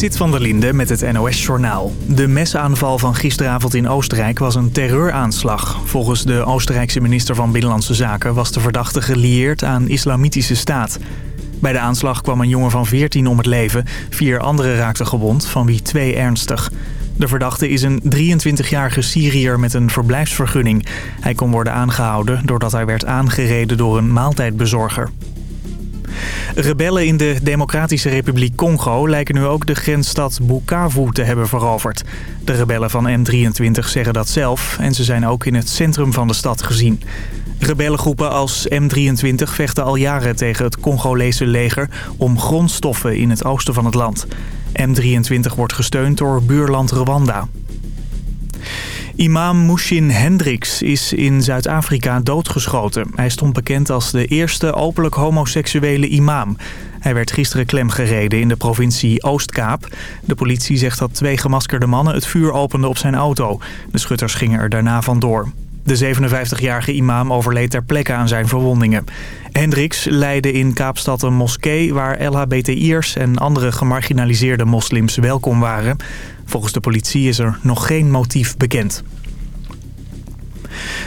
Zit van der Linde met het NOS-journaal. De mesaanval van gisteravond in Oostenrijk was een terreuraanslag. Volgens de Oostenrijkse minister van Binnenlandse Zaken... was de verdachte gelieerd aan islamitische staat. Bij de aanslag kwam een jongen van 14 om het leven. Vier anderen raakten gewond, van wie twee ernstig. De verdachte is een 23-jarige Syriër met een verblijfsvergunning. Hij kon worden aangehouden doordat hij werd aangereden door een maaltijdbezorger. Rebellen in de Democratische Republiek Congo lijken nu ook de grensstad Bukavu te hebben veroverd. De rebellen van M23 zeggen dat zelf en ze zijn ook in het centrum van de stad gezien. Rebellengroepen als M23 vechten al jaren tegen het Congolese leger om grondstoffen in het oosten van het land. M23 wordt gesteund door buurland Rwanda. Imam Mushin Hendricks is in Zuid-Afrika doodgeschoten. Hij stond bekend als de eerste openlijk homoseksuele imam. Hij werd gisteren klemgereden in de provincie Oostkaap. De politie zegt dat twee gemaskerde mannen het vuur openden op zijn auto. De schutters gingen er daarna vandoor. De 57-jarige imam overleed ter plekke aan zijn verwondingen. Hendricks leidde in Kaapstad een moskee waar LHBTI'ers en andere gemarginaliseerde moslims welkom waren. Volgens de politie is er nog geen motief bekend.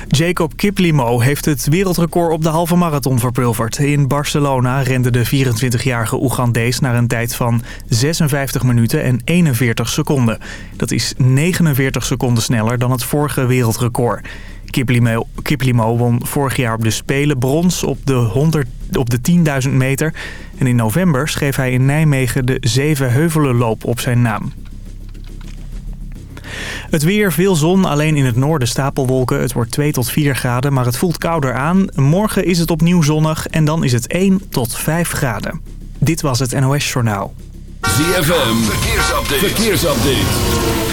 Jacob Kiplimo heeft het wereldrecord op de halve marathon verpulverd. In Barcelona rende de 24-jarige Oegandees naar een tijd van 56 minuten en 41 seconden. Dat is 49 seconden sneller dan het vorige wereldrecord. Kiplimo, won vorig jaar op de Spelen brons op de, 100, op de 10.000 meter. En in november schreef hij in Nijmegen de Zevenheuvelenloop op zijn naam. Het weer, veel zon, alleen in het noorden stapelwolken. Het wordt 2 tot 4 graden, maar het voelt kouder aan. Morgen is het opnieuw zonnig en dan is het 1 tot 5 graden. Dit was het NOS Journaal. ZFM, verkeersupdate. verkeersupdate.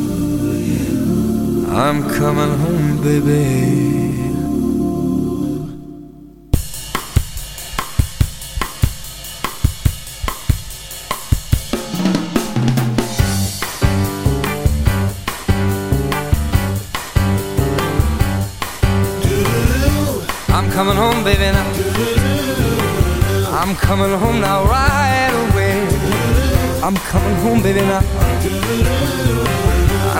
I'm coming home, baby. I'm coming home, baby, now. I'm coming home now, right away. I'm coming home, baby, now.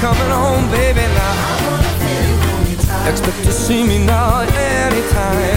Coming home, baby, now. Expect to see me now anytime.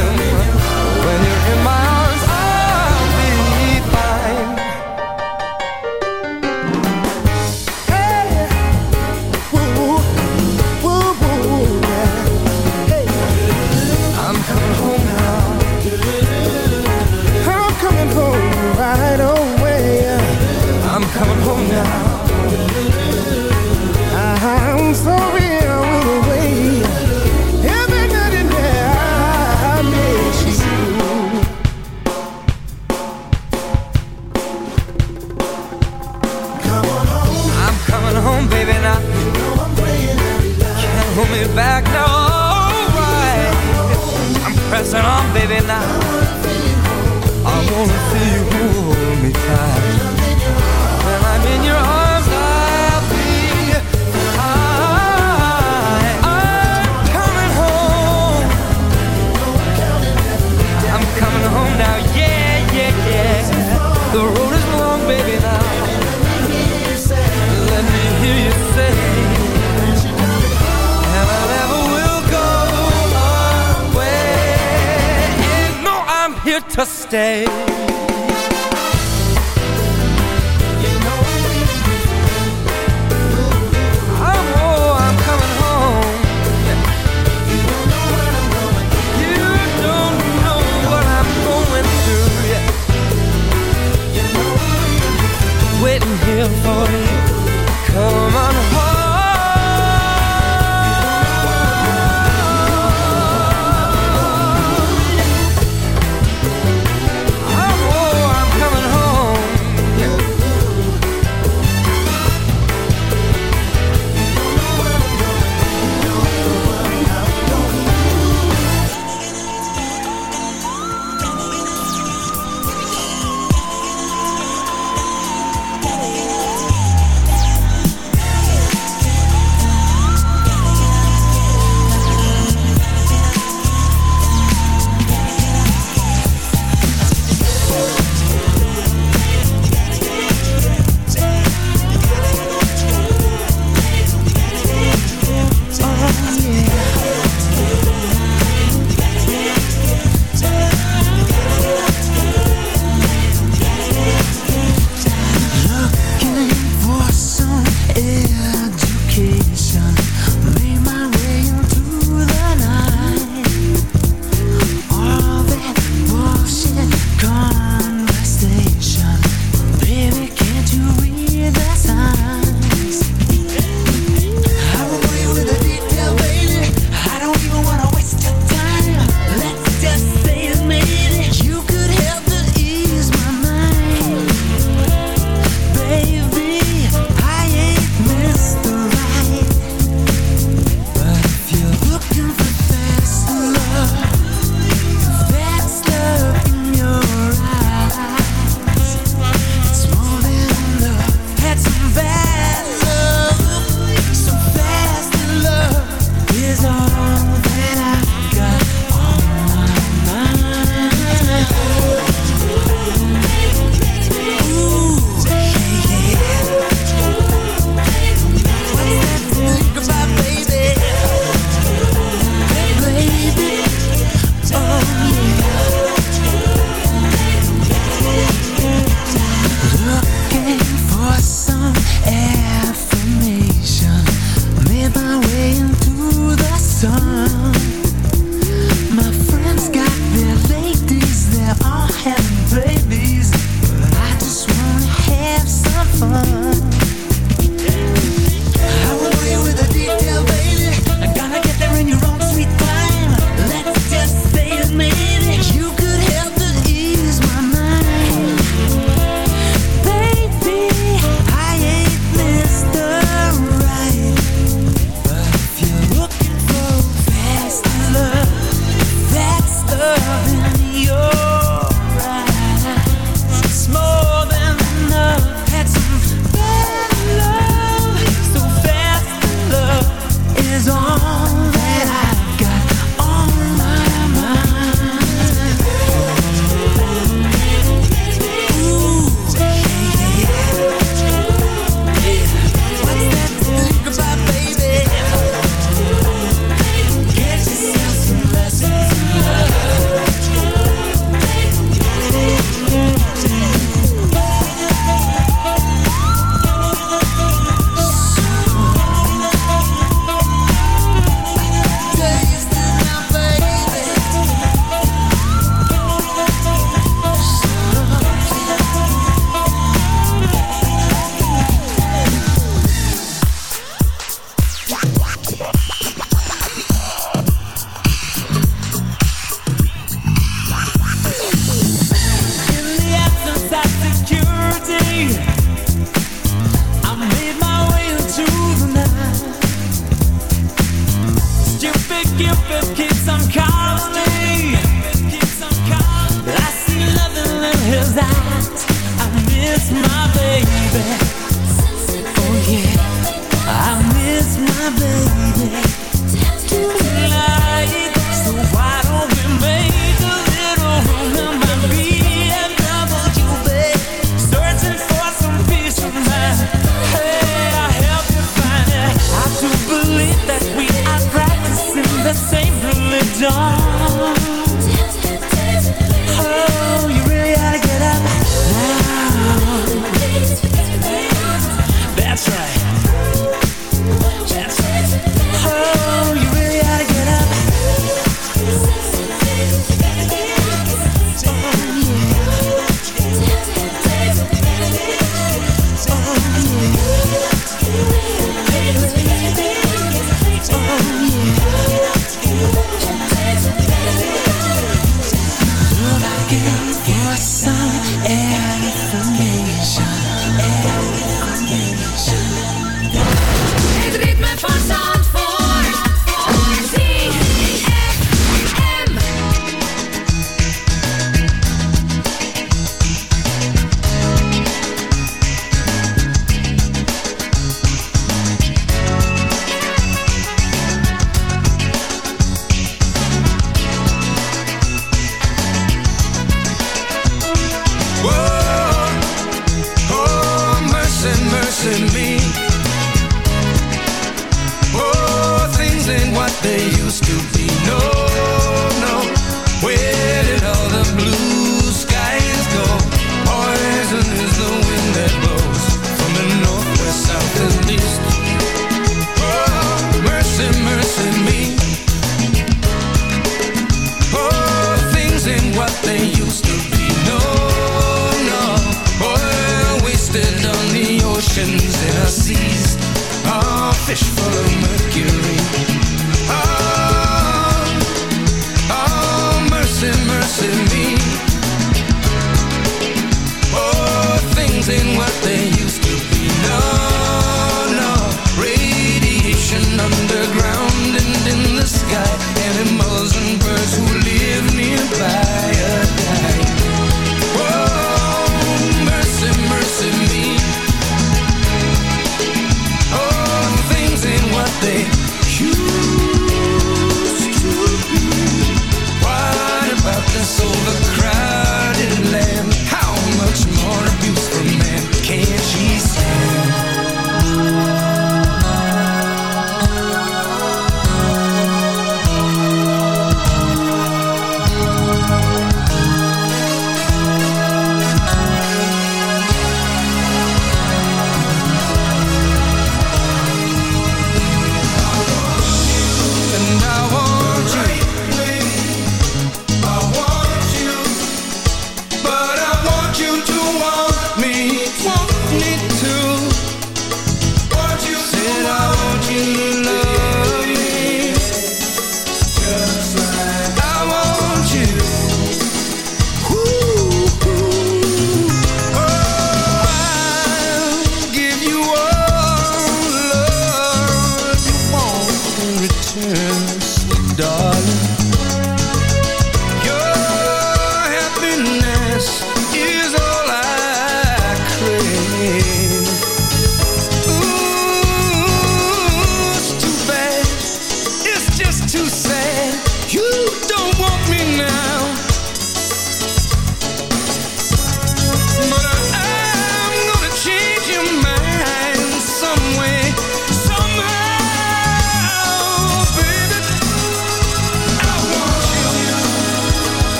Blue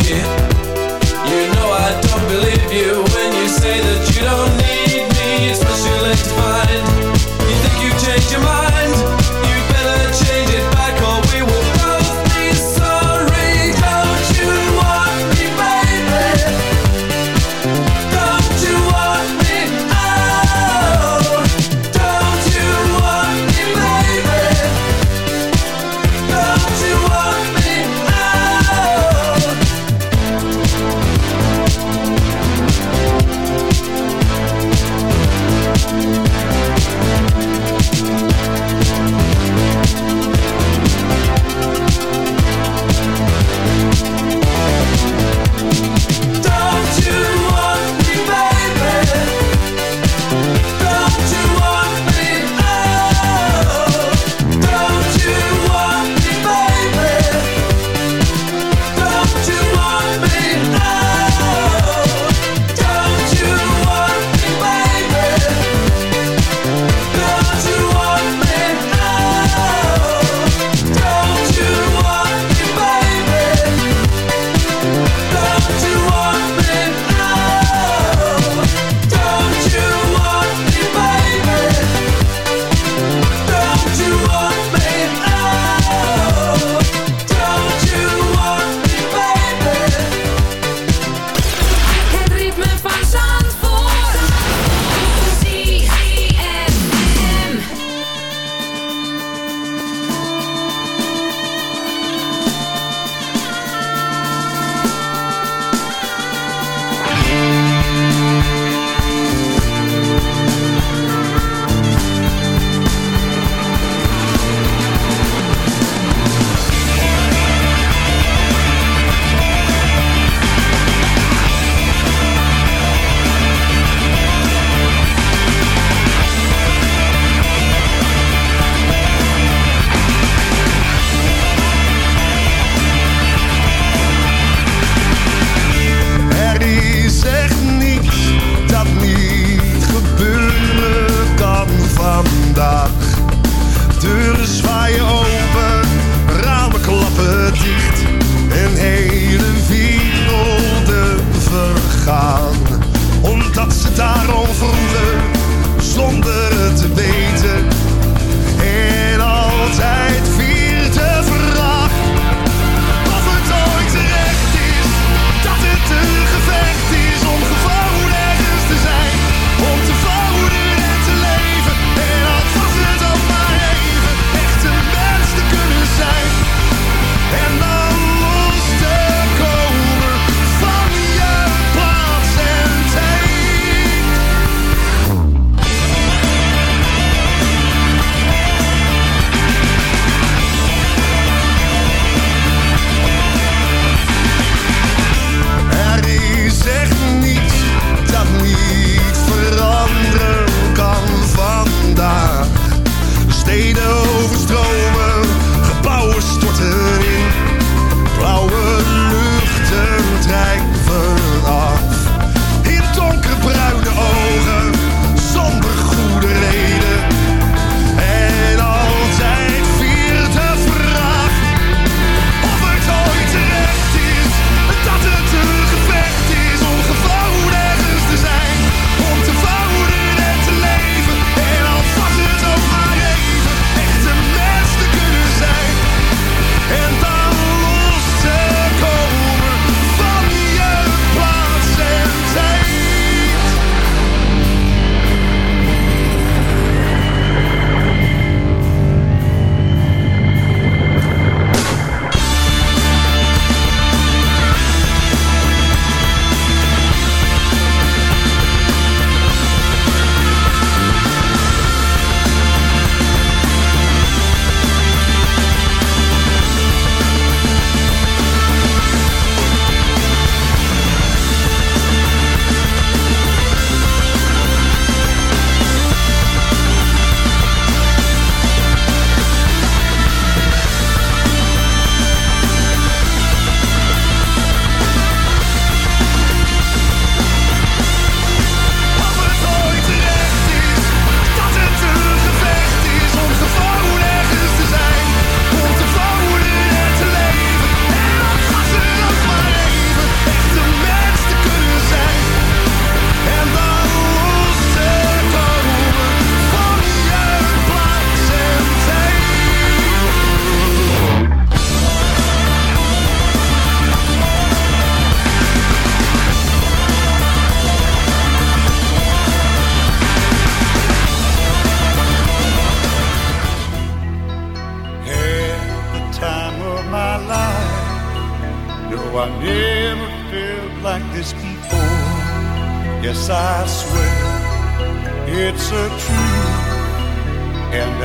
me You know I don't believe you when you say that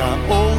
and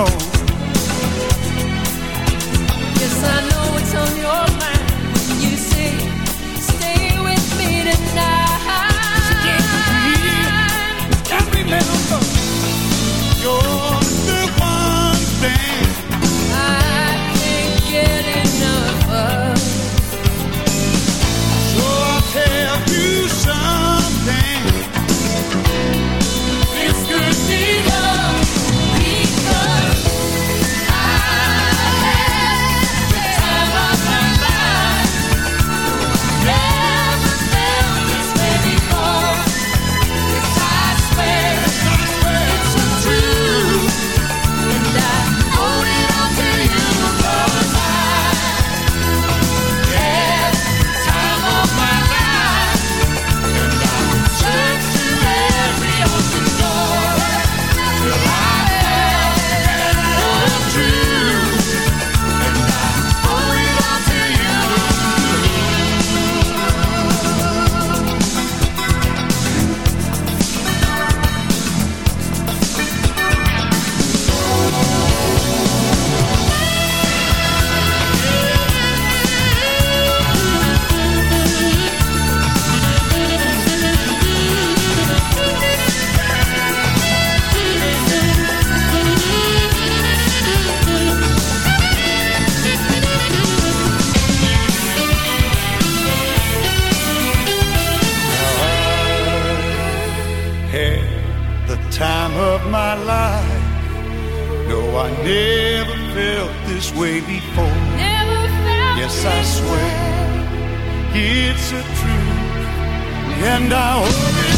No. It's a truth, and I owe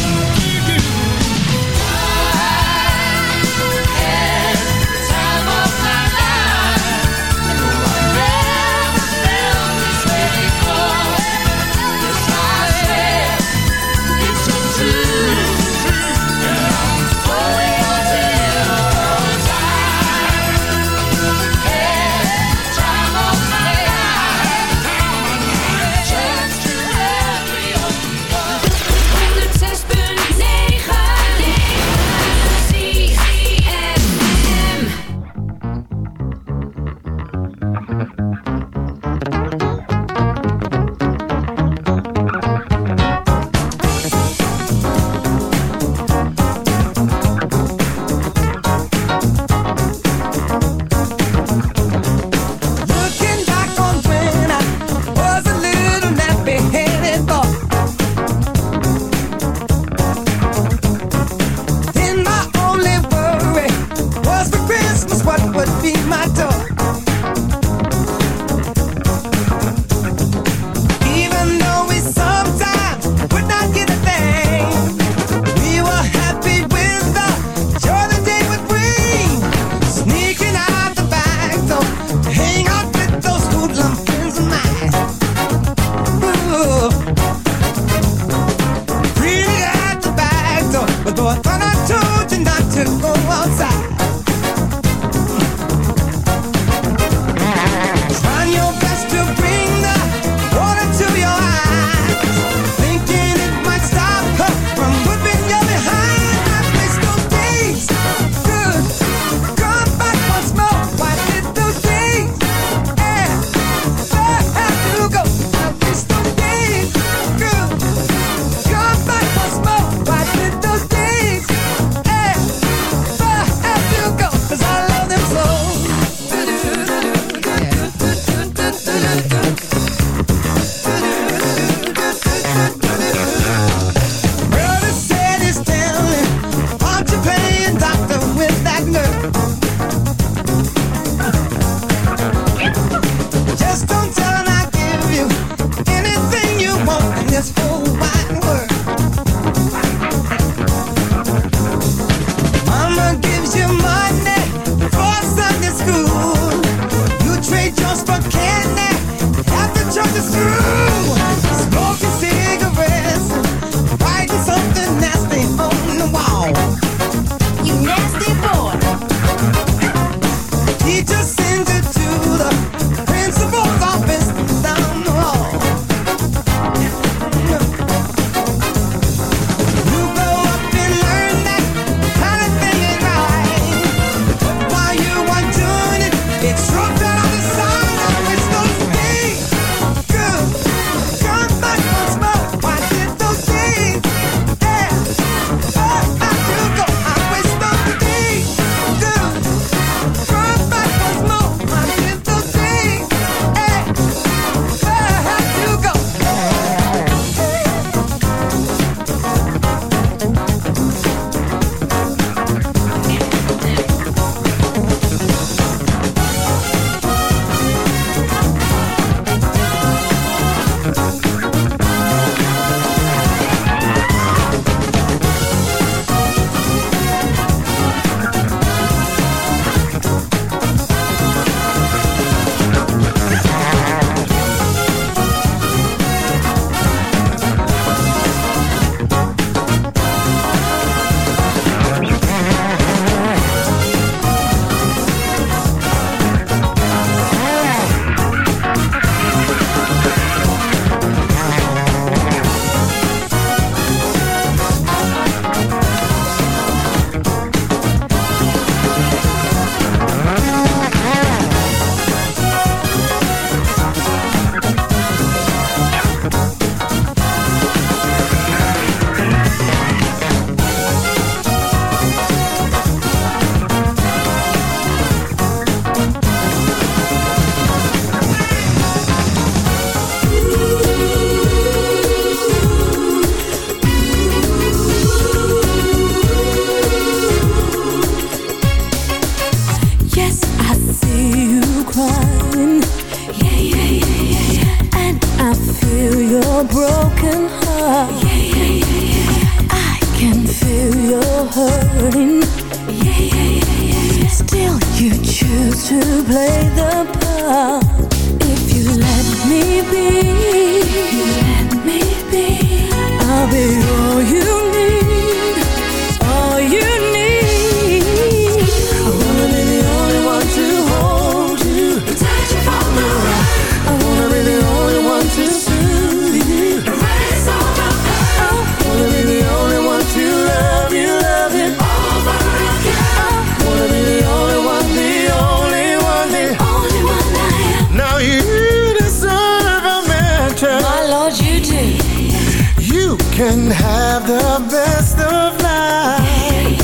can have the best of life.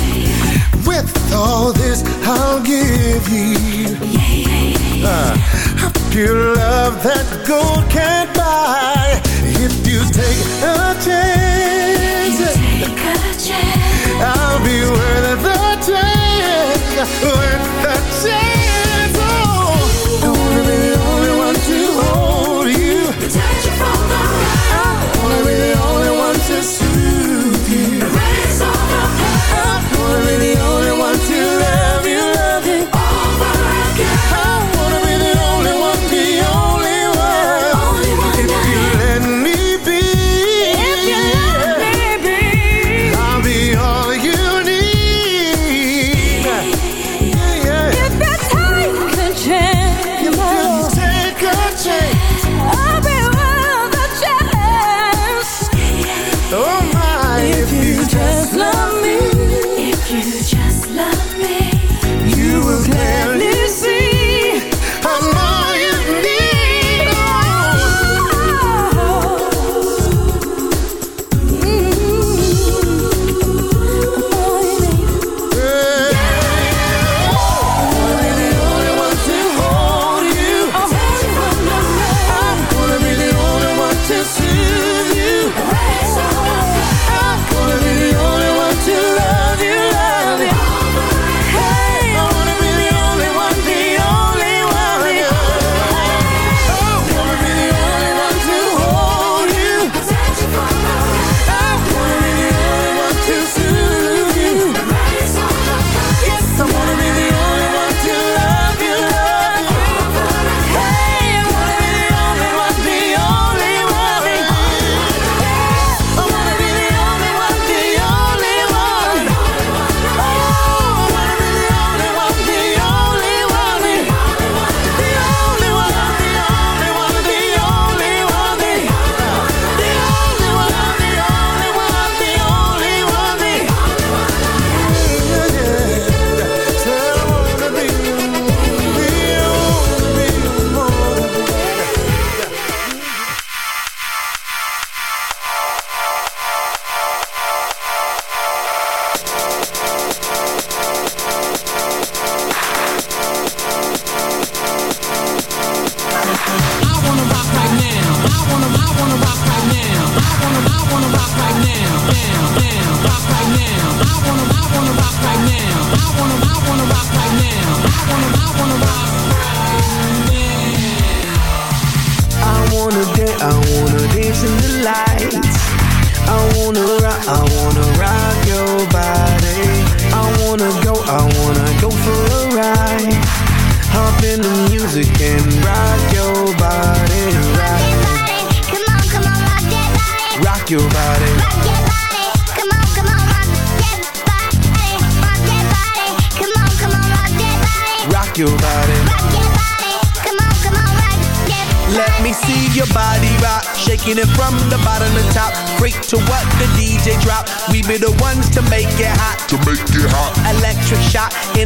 With all this I'll give you uh, a pure love that gold can't buy. If you take a chance, I'll be worth the chance. Worth the chance.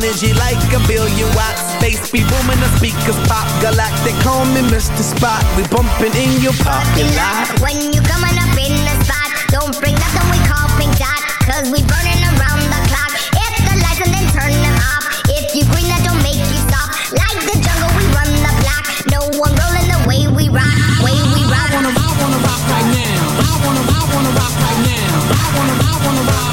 energy like a billion watts. Space be booming, the speakers pop. Galactic, call me Mr. Spot. We bumping in your parking lot. When you coming up in the spot Don't bring nothing we call pink dot. Cause we burning around the clock. Hit the lights and then turn them off. If you green that don't make you stop Like the jungle we run the block. No one rolling the way we rock. Way we rock. I wanna, I wanna rock right now. I wanna, I wanna rock right now. I wanna, I wanna rock.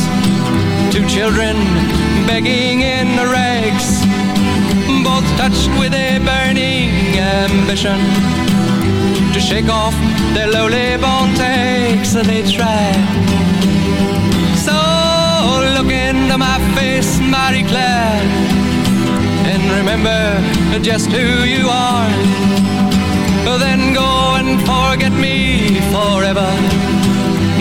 Two children begging in rags, both touched with a burning ambition to shake off their lowly bone takes. They try. So look into my face, Marie-Claire, and remember just who you are. Then go and forget me forever.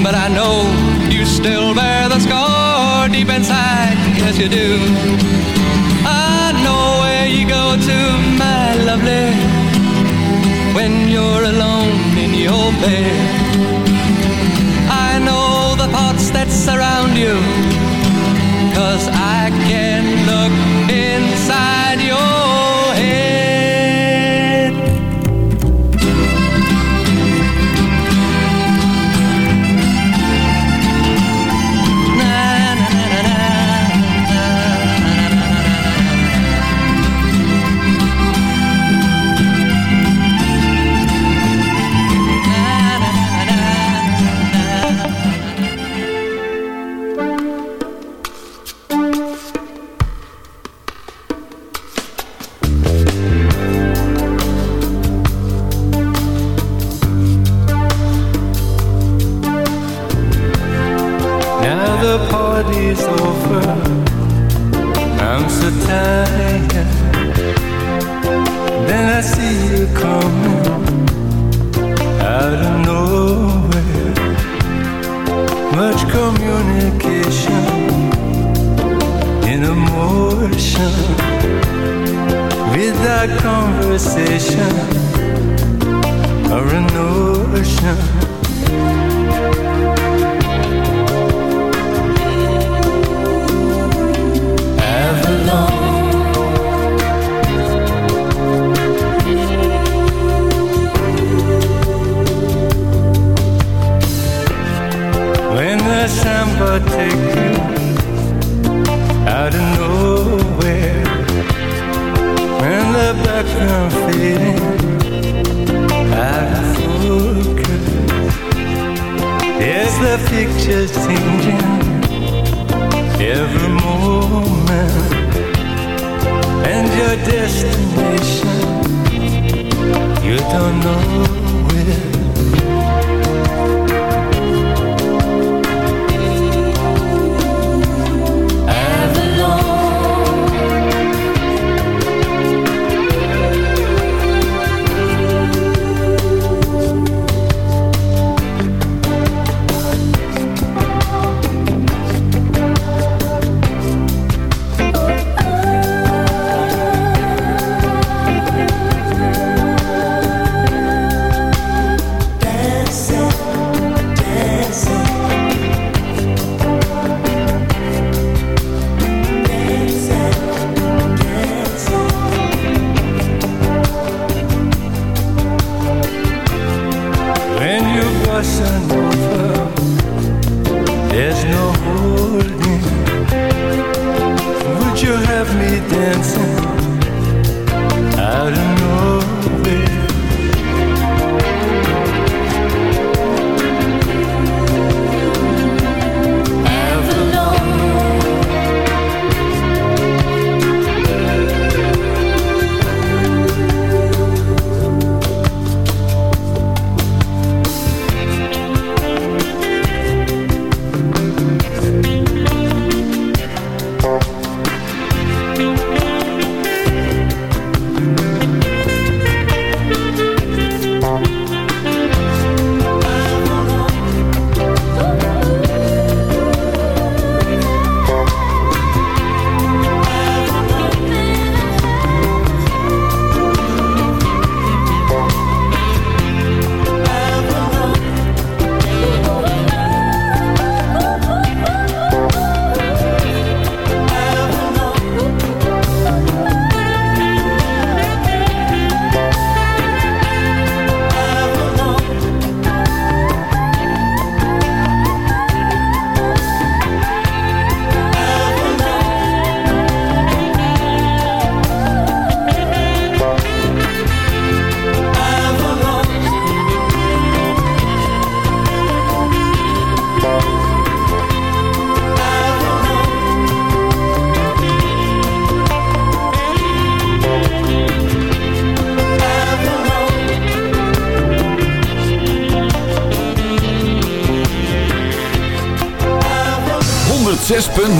But I know still bear the scar deep inside, yes you do. I know where you go to, my lovely, when you're alone in your bed. I know the thoughts that surround you, cause I can look inside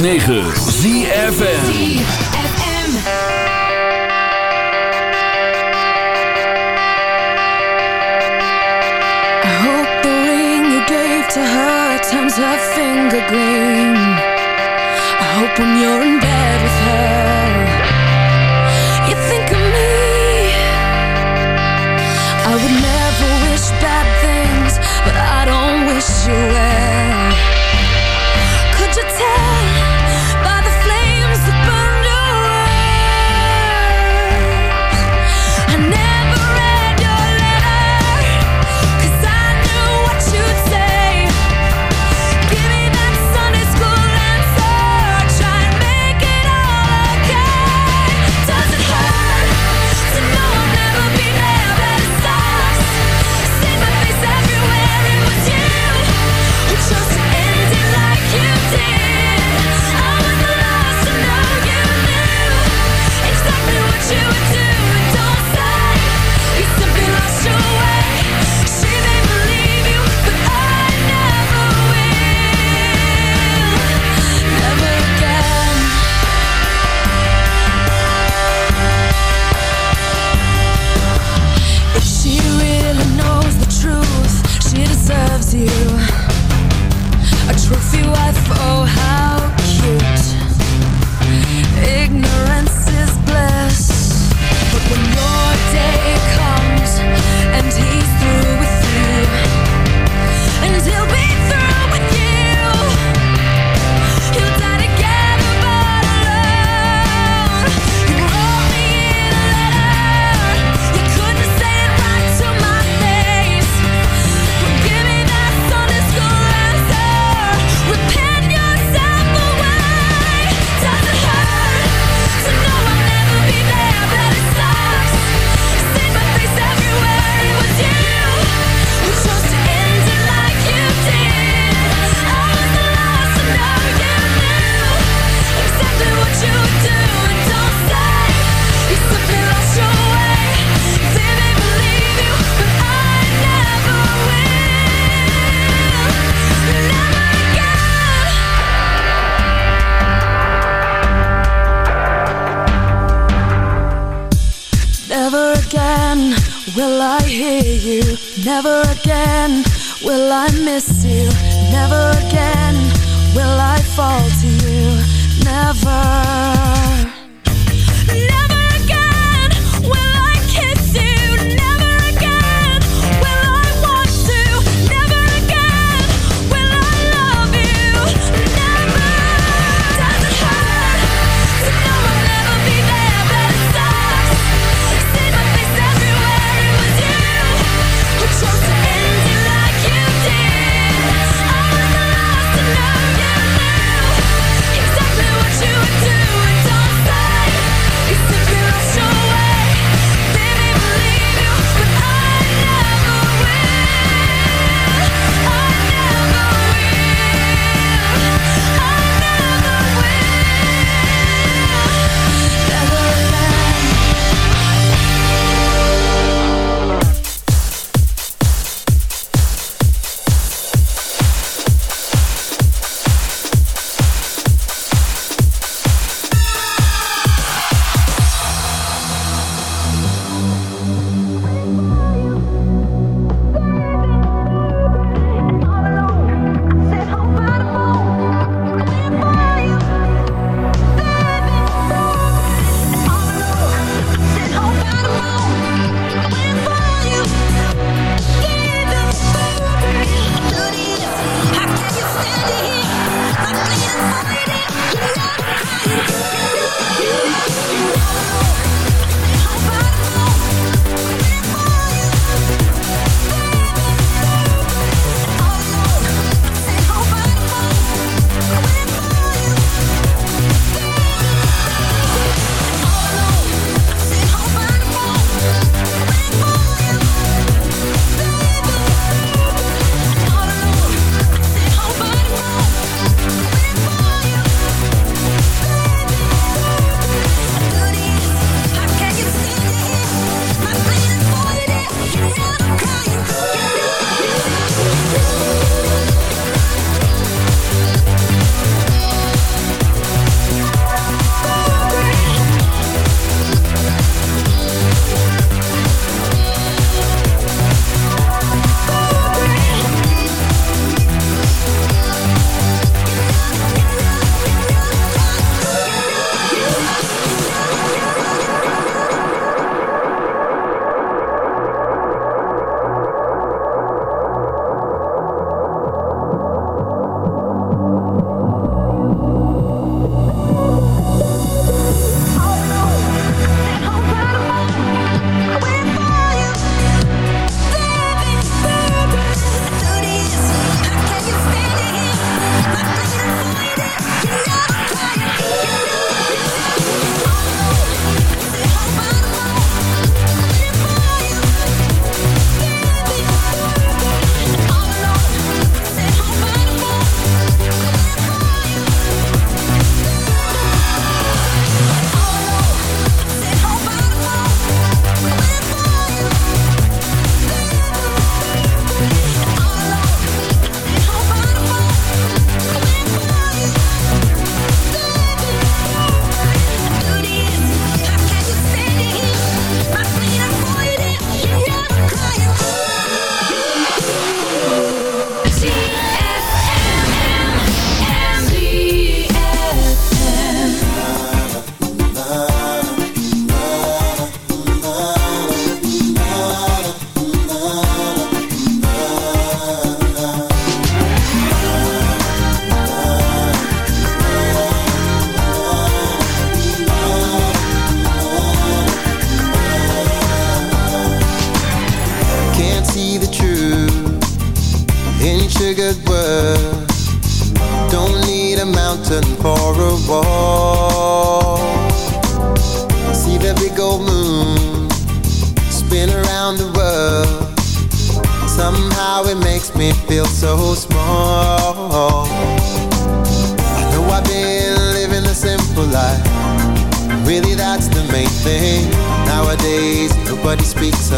9.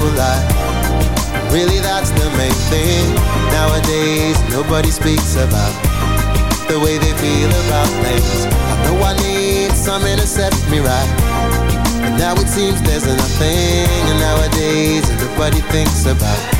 The simple life. Really, that's the main thing. Nowadays, nobody speaks about the way they feel about things. I know I need something to set me right. And now it seems there's nothing. And nowadays, nobody thinks about